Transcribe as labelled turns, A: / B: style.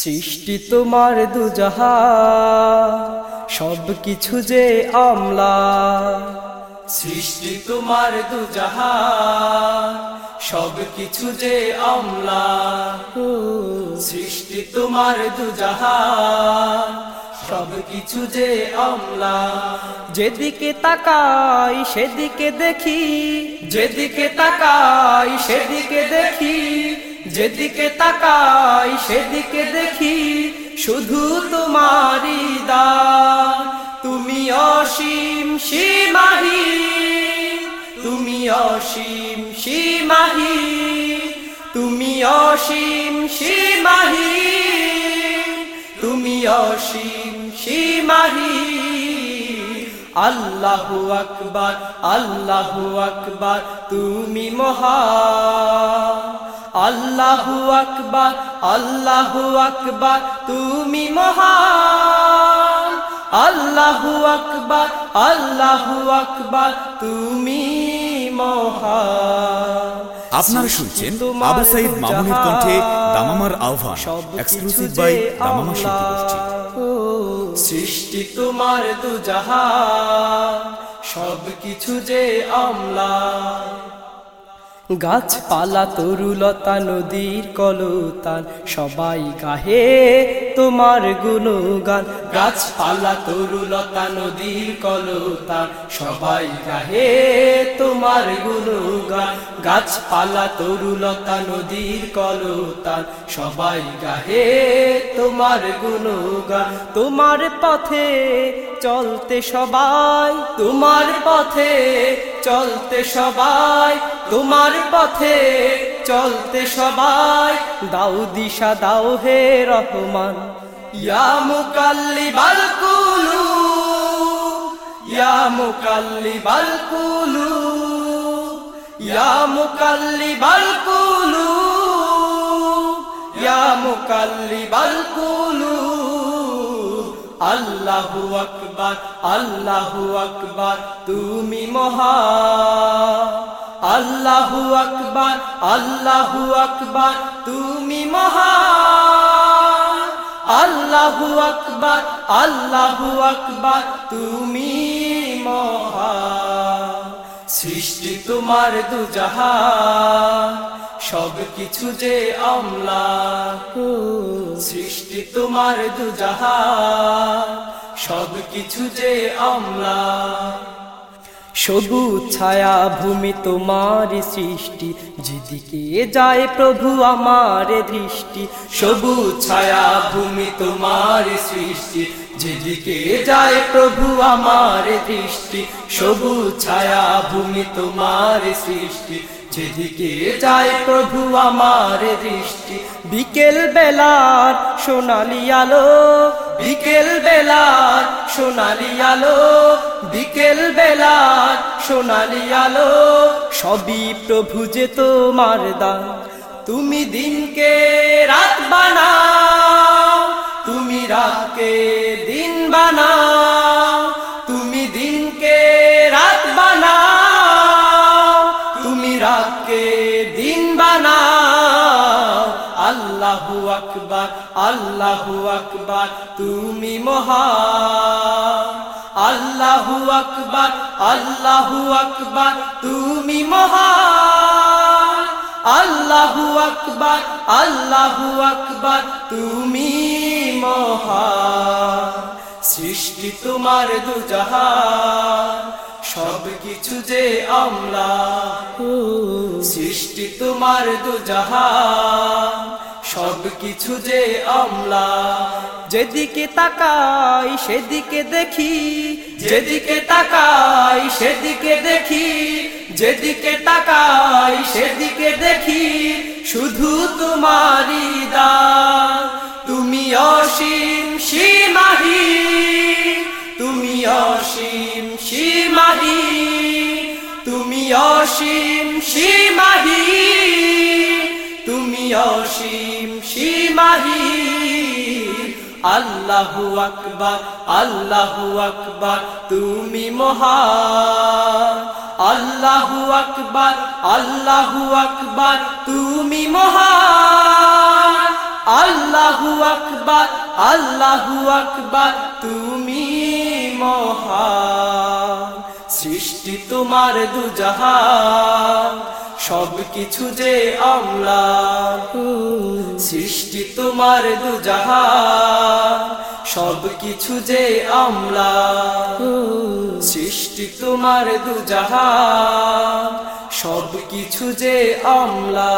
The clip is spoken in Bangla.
A: সৃষ্টি তোমার দুজাহা সব কিছু যে আমলা। সৃষ্টি তোমার দুজাহা সব কিছু যে আমলা। সৃষ্টি তোমার দুজাহা সব কিছু যে আমলা। যেদিকে তাকাই সেদিকে দেখি, যেদিকে তাকাই সেদিকে দেখি যেদিকে তাকাই, সেদিকে দেখি শুধু তোমারি দান তুমি অসীম সীমাহি, তুমি অসীম সীমাহি, তুমি অসীম সীমাহি, তুমি অসীম সীমাহি। আল্লাহু আকবার আল্লাহু আকবার, তুমি মহা আল্লাহু আকবার আল্লাহু আকবার তুমি মহান। আল্লাহু আকবার আল্লাহু আকবার তুমি মহান।
B: আপনারা শুনছেন আবু সাইদ মামুনের কণ্ঠে দামামার আহ্বান এক্সক্লুসিভ বাই দামামা
A: সৃষ্টি তোমার দুজাহা সব কিছু যে আমলা গাছপালা তরুলতা নদীর কলতান সবাই গাহে তোমার গুণগান। গাছপালা তরুলতা নদীর কলতা সবাই গাহে তোমার গুণগান। গাছপালা তরুলতা নদীর কলতা সবাই গাহে তোমার গুণগান। তোমার পথে চলতে সবাই তোমার পথে চলতে সবাই তোমার পথে চলতে সবাই, দাও দিশা, দাও হে রহমান। ইয়া বালকুলু ইয়া মুকাল্লি বালকুলু ইয়া বালকুলু ইয়া মুকাল্লি বালকুলু আল্লাহু আকবার আল্লাহু আকবার, তুমি মহা আল্লাহু আকবার আল্লাহু আকবার, তুমি মহা। আল্লাহু আকবার আল্লাহু আকবার, তুমি মহা। সৃষ্টি তোমার দুজাহা সব কিছু যে আমলা। সৃষ্টি তোমার দুজাহা সব কিছু যে আমলা। সবুজ ছায়া ভূমি তোমার সৃষ্টি। যেদিকে যায় প্রভু আমার দৃষ্টি, সবুজ ছায়া ভূমি তোমার সৃষ্টি। যেদিকে যায় প্রভু আমার দৃষ্টি, সবুজ ছায়া ভূমি তোমার সৃষ্টি। যেদিকে যায় প্রভু আমার দৃষ্টি, বিকেল বেলার সোনালি আলো, বিকেল বেলার সোনালি আলো, বিকেল বেলার সোনালি আলো, সবই প্রভু যে তোমার দান। তুমি দিনকে রাত বানাও, তুমি রাতকে দিন বানাও, তুমি দিনকে রাত বানাও, তুমি রাতকে দিন বানাও। আল্লাহু আকবার আল্লাহু আকবার, তুমি মহা আল্লাহু আকবার আল্লাহু আকবার তুমি মহা আল্লাহু আকবার আল্লাহু আকবার তুমি মহা সৃষ্টি তোমার দুজাহান সব কিছু যে আমলা সৃষ্টি তোমার দুজাহান সব কিছু যে আমলা, যেদিকে তাকাই সেদিকে দেখি, যেদিকে তাকাই সেদিকে দেখি, যেদিকে তাকাই সেদিকে দেখি, শুধু তোমারি দান তুমি অসীম সীমাহি, তুমি অসীম সীমাহি, তুমি অসীম সীমাহি। অসীম সীমাহি। আল্লাহু আকবার আল্লাহু আকবার, তুমি মহান আল্লাহু আকবার আল্লাহু আকবার, তুমি মহান আল্লাহু আকবার আল্লাহু আকবার, তুমি মহান। সৃষ্টি তোমার দুজাহান। সব কিছু যে আমলা সৃষ্টি তোমার দুজাহা সব কিছু যে আমলা সৃষ্টি তোমার দুজাহা সব কিছু যে আমলা